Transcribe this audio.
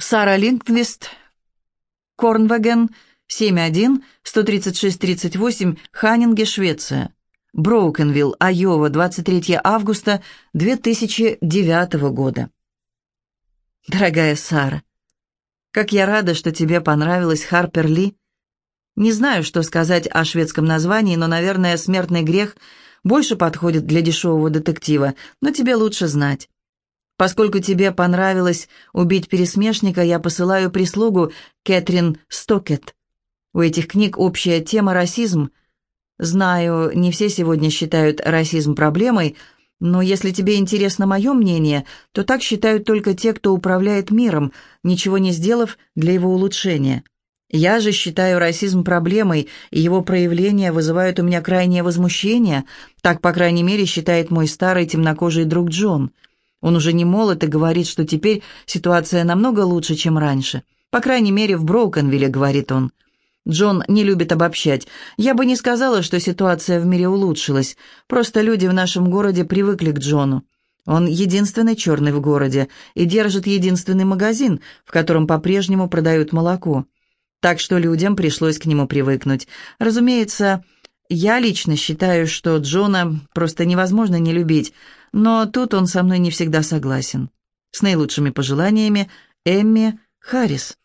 Сара Линквист, Корнваген, 71, 136-38, Ханнинге, Швеция. Броукенвилл, Айова, 23 августа 2009 года. Дорогая Сара, как я рада, что тебе понравилась Харпер Ли. Не знаю, что сказать о шведском названии, но, наверное, «Смертный грех» больше подходит для дешевого детектива, но тебе лучше знать. Поскольку тебе понравилось убить пересмешника, я посылаю прислугу Кэтрин Стокет. У этих книг общая тема расизм. Знаю, не все сегодня считают расизм проблемой, но если тебе интересно мое мнение, то так считают только те, кто управляет миром, ничего не сделав для его улучшения. Я же считаю расизм проблемой, и его проявления вызывают у меня крайнее возмущение, так, по крайней мере, считает мой старый темнокожий друг Джон. Он уже не молод и говорит, что теперь ситуация намного лучше, чем раньше. По крайней мере, в Броукенвилле, говорит он. Джон не любит обобщать. Я бы не сказала, что ситуация в мире улучшилась. Просто люди в нашем городе привыкли к Джону. Он единственный черный в городе и держит единственный магазин, в котором по-прежнему продают молоко. Так что людям пришлось к нему привыкнуть. Разумеется, я лично считаю, что Джона просто невозможно не любить, но тут он со мной не всегда согласен. С наилучшими пожеланиями, Эмми Харрис.